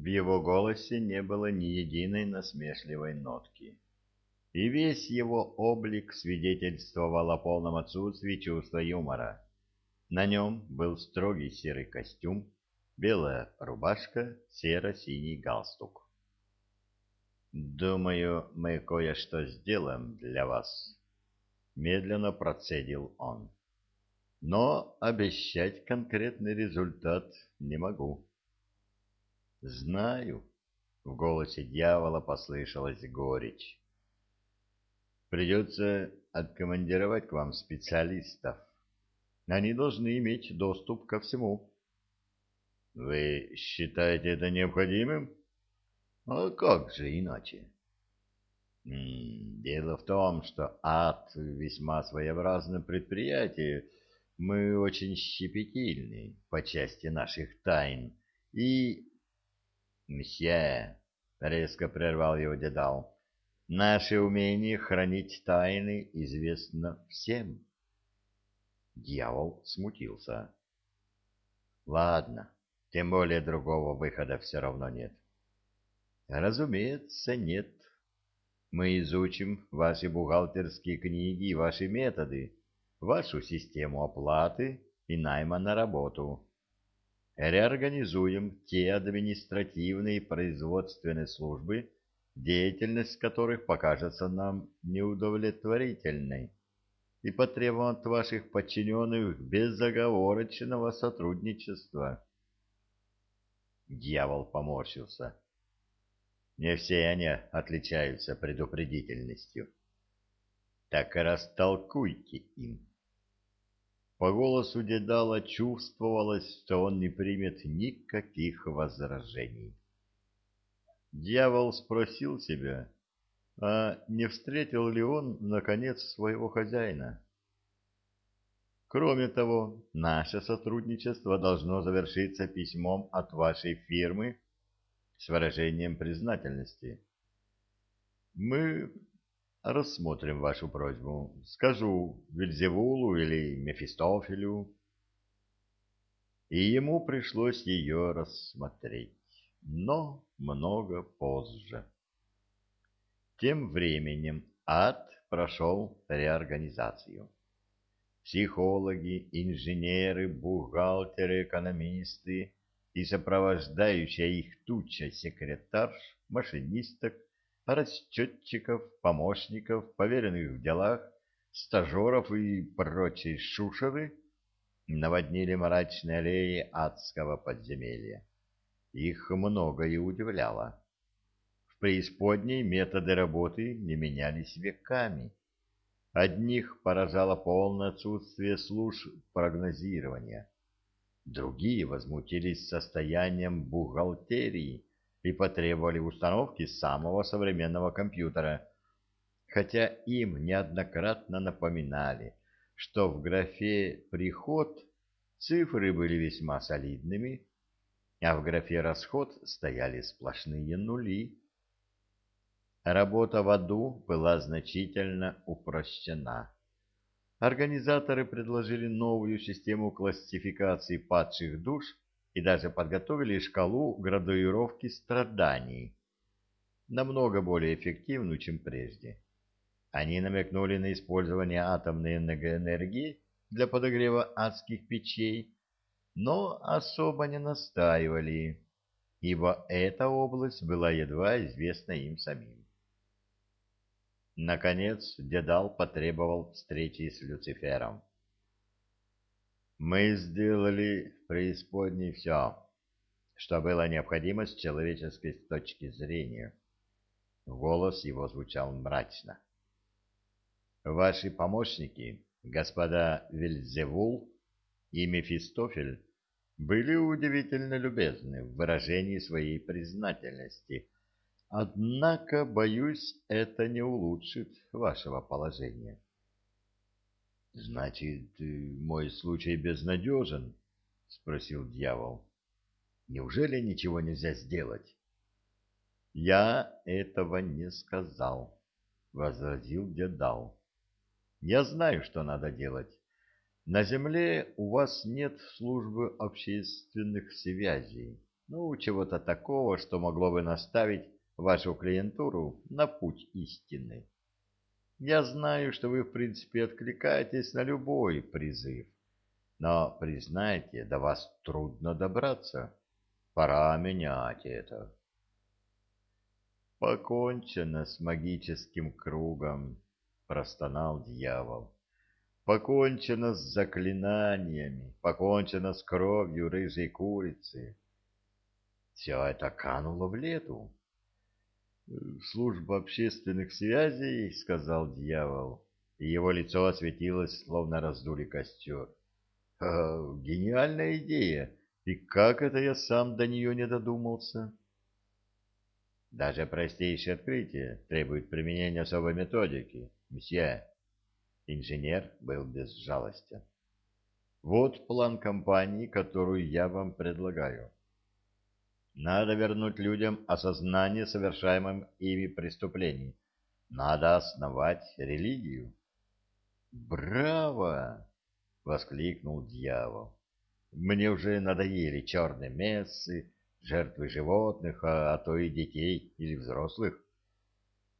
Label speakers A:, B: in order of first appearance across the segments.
A: В его голосе не было ни единой насмешливой нотки. И весь его облик свидетельствовал о полном отсутствии чувства юмора. На нем был строгий серый костюм, белая рубашка, серо-синий галстук. «Думаю, мы кое-что сделаем для вас», — медленно процедил он. «Но обещать конкретный результат не могу». «Знаю», — в голосе дьявола послышалась горечь. «Придется откомандировать к вам специалистов. Они должны иметь доступ ко всему». «Вы считаете это необходимым?» А как же иначе? Дело в том, что ад весьма своеобразное предприятие. Мы очень щепетильны по части наших тайн. И... Мсье, — резко прервал его дедал, — наше умение хранить тайны известно всем. Дьявол смутился. Ладно, тем более другого выхода все равно нет. — Разумеется, нет. Мы изучим ваши бухгалтерские книги и ваши методы, вашу систему оплаты и найма на работу. Реорганизуем те административные и производственные службы, деятельность которых покажется нам неудовлетворительной, и потребуем от ваших подчиненных безоговорочного сотрудничества. Дьявол поморщился. Не все они отличаются предупредительностью. Так растолкуйте им. По голосу Дедала чувствовалось, что он не примет никаких возражений. Дьявол спросил себя, а не встретил ли он, наконец, своего хозяина? Кроме того, наше сотрудничество должно завершиться письмом от вашей фирмы с выражением признательности. «Мы рассмотрим вашу просьбу. Скажу Вильзевулу или Мефистофелю». И ему пришлось ее рассмотреть, но много позже. Тем временем ад прошел реорганизацию. Психологи, инженеры, бухгалтеры, экономисты и сопровождающая их туча секретарш, машинисток, расчетчиков, помощников, поверенных в делах, стажеров и прочие шушеры наводнили мрачные аллеи адского подземелья. Их многое удивляло. В преисподней методы работы не менялись веками. Одних поражало полное отсутствие служб прогнозирования, Другие возмутились состоянием бухгалтерии и потребовали установки самого современного компьютера, хотя им неоднократно напоминали, что в графе «приход» цифры были весьма солидными, а в графе «расход» стояли сплошные нули. Работа в аду была значительно упрощена. Организаторы предложили новую систему классификации падших душ и даже подготовили шкалу градуировки страданий, намного более эффективную, чем прежде. Они намекнули на использование атомной энергии для подогрева адских печей, но особо не настаивали, ибо эта область была едва известна им самим. Наконец Дедал потребовал встречи с Люцифером. «Мы сделали в преисподней все, что было необходимо с человеческой точки зрения». Голос его звучал мрачно. «Ваши помощники, господа Вельзевул и Мефистофель, были удивительно любезны в выражении своей признательности – Однако, боюсь, это не улучшит вашего положения. — Значит, мой случай безнадежен? — спросил дьявол. — Неужели ничего нельзя сделать? — Я этого не сказал, — возразил Дедал. — Я знаю, что надо делать. На земле у вас нет службы общественных связей. ну, чего-то такого, что могло бы наставить вашу клиентуру на путь истины. Я знаю, что вы, в принципе, откликаетесь на любой призыв, но, признайте, до вас трудно добраться. Пора менять это. Покончено с магическим кругом, простонал дьявол. Покончено с заклинаниями, покончено с кровью рыжей курицы. Все это кануло в лету. «Служба общественных связей», — сказал дьявол, и его лицо осветилось, словно раздули костер. «Гениальная идея! И как это я сам до нее не додумался?» «Даже простейшее открытие требует применения особой методики, месье». Инженер был безжалостен. Вот план компании, которую я вам предлагаю. Надо вернуть людям осознание совершаемым ими преступлений. Надо основать религию. «Браво!» — воскликнул дьявол. «Мне уже надоели черные мессы, жертвы животных, а, а то и детей или взрослых.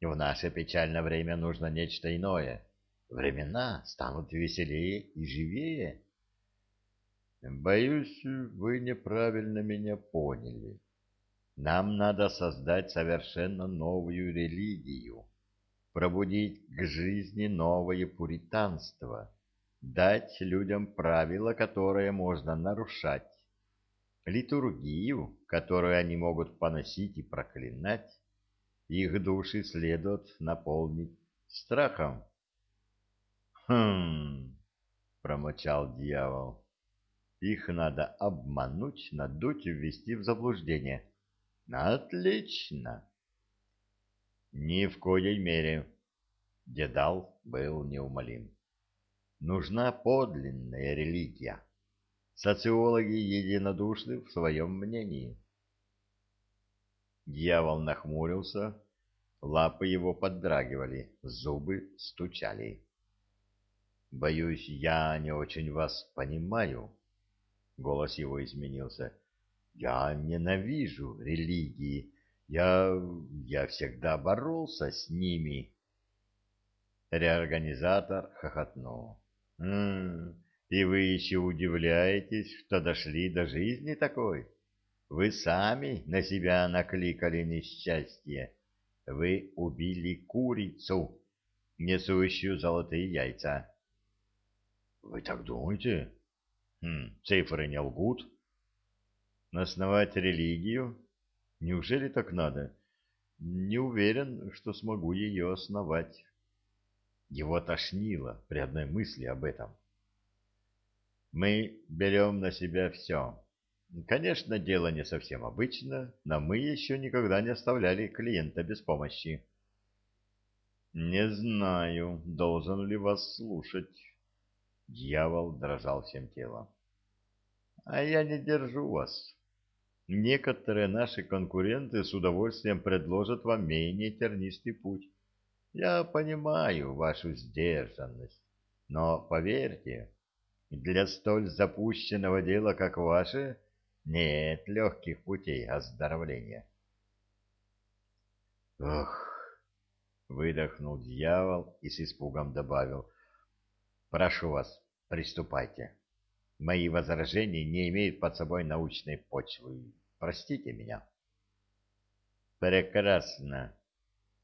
A: В наше печальное время нужно нечто иное» времена станут веселее и живее. Боюсь, вы неправильно меня поняли. Нам надо создать совершенно новую религию, пробудить к жизни новое пуританство, дать людям правила, которые можно нарушать, литургию, которую они могут поносить и проклинать, их души следует наполнить страхом «Хм...» — промычал дьявол. «Их надо обмануть, надуть и ввести в заблуждение». «Отлично!» «Ни в коей мере!» — Дедал был неумолим. «Нужна подлинная религия. Социологи единодушны в своем мнении». Дьявол нахмурился, лапы его поддрагивали, зубы стучали. Боюсь, я не очень вас понимаю. Голос его изменился. Я ненавижу религии. Я... я всегда боролся с ними. Реорганизатор хохотнул. «М -м, и вы еще удивляетесь, что дошли до жизни такой? Вы сами на себя накликали несчастье. Вы убили курицу, несущую золотые яйца. Вы так думаете? Хм, цифры не лгут. Основать религию? Неужели так надо? Не уверен, что смогу ее основать. Его тошнило при одной мысли об этом. Мы берем на себя все. Конечно, дело не совсем обычно, но мы еще никогда не оставляли клиента без помощи. Не знаю, должен ли вас слушать. Дьявол дрожал всем телом. А я не держу вас. Некоторые наши конкуренты с удовольствием предложат вам менее тернистый путь. Я понимаю вашу сдержанность, но поверьте, для столь запущенного дела, как ваше, нет легких путей оздоровления. Ох, выдохнул дьявол и с испугом добавил — Прошу вас, приступайте. Мои возражения не имеют под собой научной почвы. Простите меня. Прекрасно,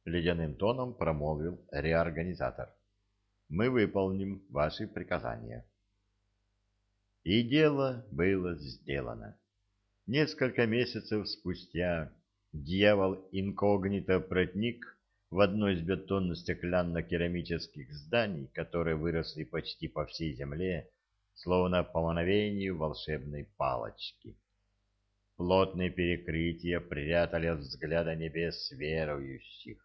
A: ледяным тоном промолвил реорганизатор. Мы выполним ваши приказания. И дело было сделано. Несколько месяцев спустя дьявол инкогнито протник в одно из бетонно-стеклянно-керамических зданий, которые выросли почти по всей земле, словно по мановению волшебной палочки. Плотные перекрытия прятали от взгляда небес верующих,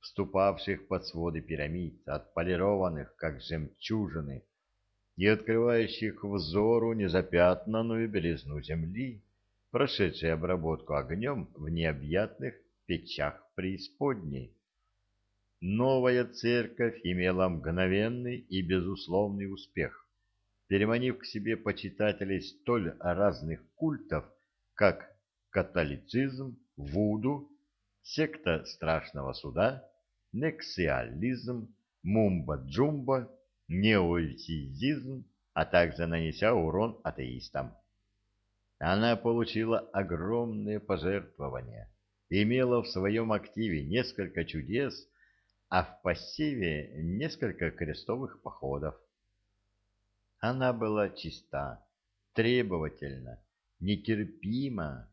A: вступавших под своды пирамид, отполированных, как жемчужины, и открывающих взору незапятнанную белизну земли, прошедшей обработку огнем в необъятных печах преисподней. Новая церковь имела мгновенный и безусловный успех, переманив к себе почитателей столь разных культов, как католицизм, вуду, секта страшного суда, нексиализм, мумба-джумба, неофизизм, а также нанеся урон атеистам. Она получила огромные пожертвования, имела в своем активе несколько чудес, а в пассиве несколько крестовых походов. Она была чиста, требовательна, нетерпима.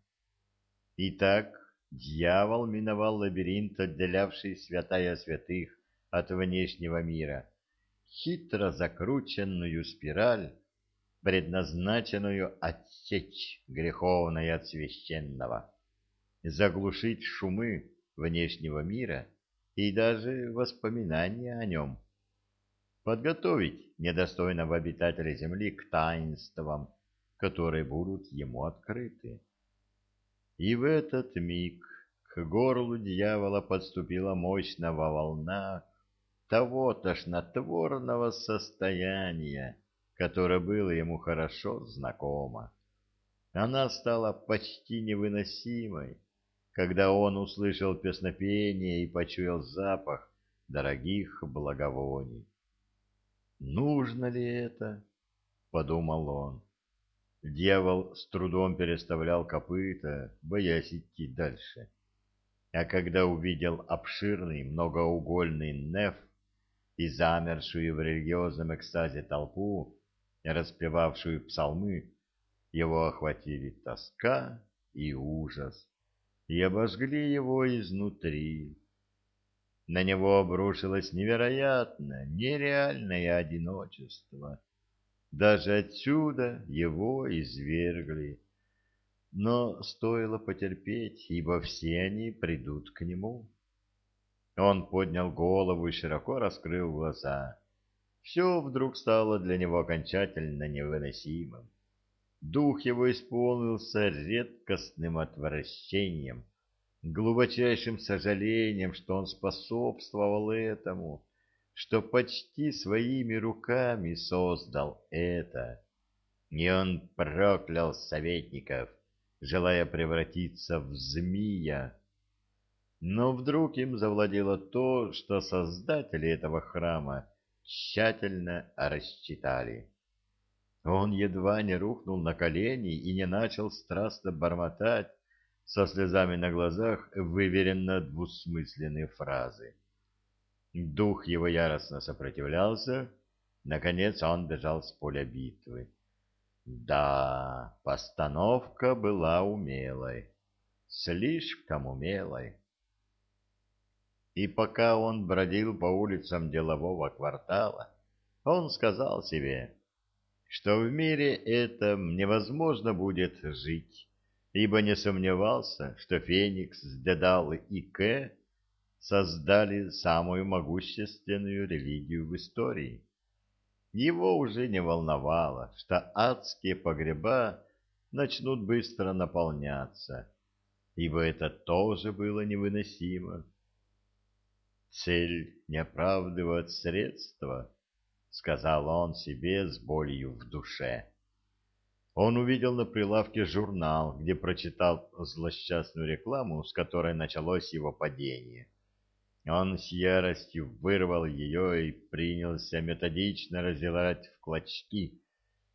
A: Итак, дьявол миновал лабиринт, отделявший святая святых от внешнего мира, хитро закрученную спираль, предназначенную отсечь греховное от священного, заглушить шумы внешнего мира и даже воспоминания о нем, подготовить недостойного обитателя земли к таинствам, которые будут ему открыты. И в этот миг к горлу дьявола подступила мощная волна того тошнотворного состояния, которое было ему хорошо знакомо. Она стала почти невыносимой, когда он услышал песнопение и почуял запах дорогих благовоний. «Нужно ли это?» — подумал он. Дьявол с трудом переставлял копыта, боясь идти дальше. А когда увидел обширный многоугольный неф и замершую в религиозном экстазе толпу, распевавшую псалмы, его охватили тоска и ужас и обожгли его изнутри. На него обрушилось невероятное, нереальное одиночество. Даже отсюда его извергли. Но стоило потерпеть, ибо все они придут к нему. Он поднял голову и широко раскрыл глаза. Все вдруг стало для него окончательно невыносимым. Дух его исполнился редкостным отвращением, глубочайшим сожалением, что он способствовал этому, что почти своими руками создал это. И он проклял советников, желая превратиться в змея. Но вдруг им завладело то, что создатели этого храма тщательно рассчитали. Он едва не рухнул на колени и не начал страстно бормотать со слезами на глазах выверенно двусмысленные фразы. Дух его яростно сопротивлялся, наконец он бежал с поля битвы. Да, постановка была умелой, слишком умелой. И пока он бродил по улицам делового квартала, он сказал себе что в мире этом невозможно будет жить, ибо не сомневался, что Феникс, Дедал и К создали самую могущественную религию в истории. Его уже не волновало, что адские погреба начнут быстро наполняться, ибо это тоже было невыносимо. Цель не оправдывает средства —— сказал он себе с болью в душе. Он увидел на прилавке журнал, где прочитал злосчастную рекламу, с которой началось его падение. Он с яростью вырвал ее и принялся методично разделать в клочки,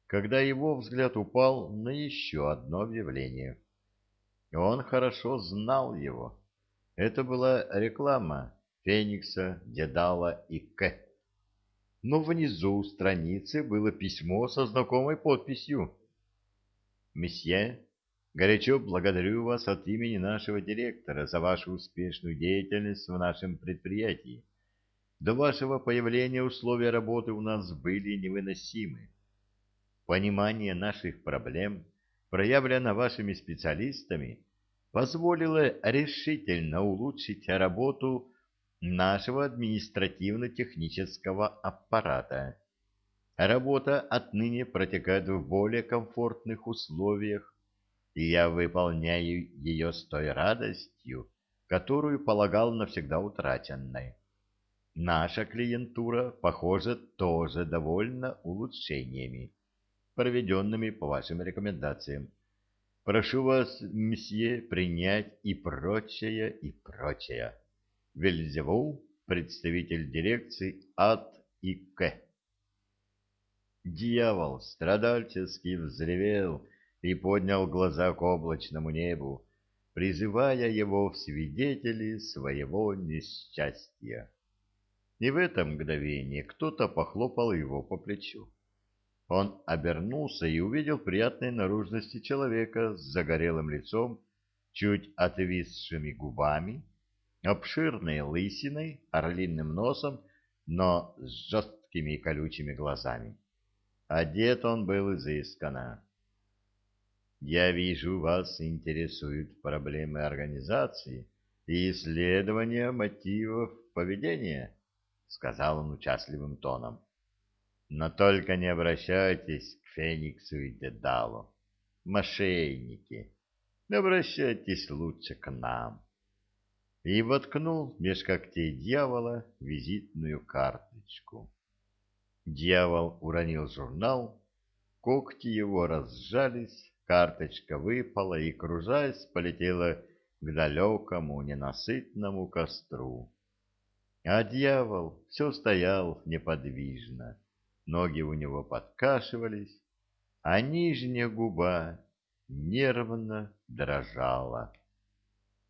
A: когда его взгляд упал на еще одно объявление. Он хорошо знал его. Это была реклама Феникса, Дедала и К но внизу страницы было письмо со знакомой подписью. «Месье, горячо благодарю вас от имени нашего директора за вашу успешную деятельность в нашем предприятии. До вашего появления условия работы у нас были невыносимы. Понимание наших проблем, проявлено вашими специалистами, позволило решительно улучшить работу нашего административно-технического аппарата. Работа отныне протекает в более комфортных условиях, и я выполняю ее с той радостью, которую полагал навсегда утраченной. Наша клиентура, похоже, тоже довольна улучшениями, проведенными по вашим рекомендациям. Прошу вас, мсье, принять и прочее, и прочее. Вельзевул, представитель дирекции АТ и К. Дьявол страдальчески взревел и поднял глаза к облачному небу, призывая его в свидетели своего несчастья. И в это мгновение кто-то похлопал его по плечу. Он обернулся и увидел приятной наружности человека с загорелым лицом, чуть отвисшими губами, обширной лысиной, орлиным носом, но с жесткими и колючими глазами. Одет он был изысканно. «Я вижу, вас интересуют проблемы организации и исследования мотивов поведения», — сказал он участливым тоном. «Но только не обращайтесь к Фениксу и Дедалу. Мошенники. Обращайтесь лучше к нам». И воткнул меж когтей дьявола визитную карточку. Дьявол уронил журнал, когти его разжались, карточка выпала и, кружась, полетела к далекому ненасытному костру. А дьявол все стоял неподвижно, ноги у него подкашивались, а нижняя губа нервно дрожала.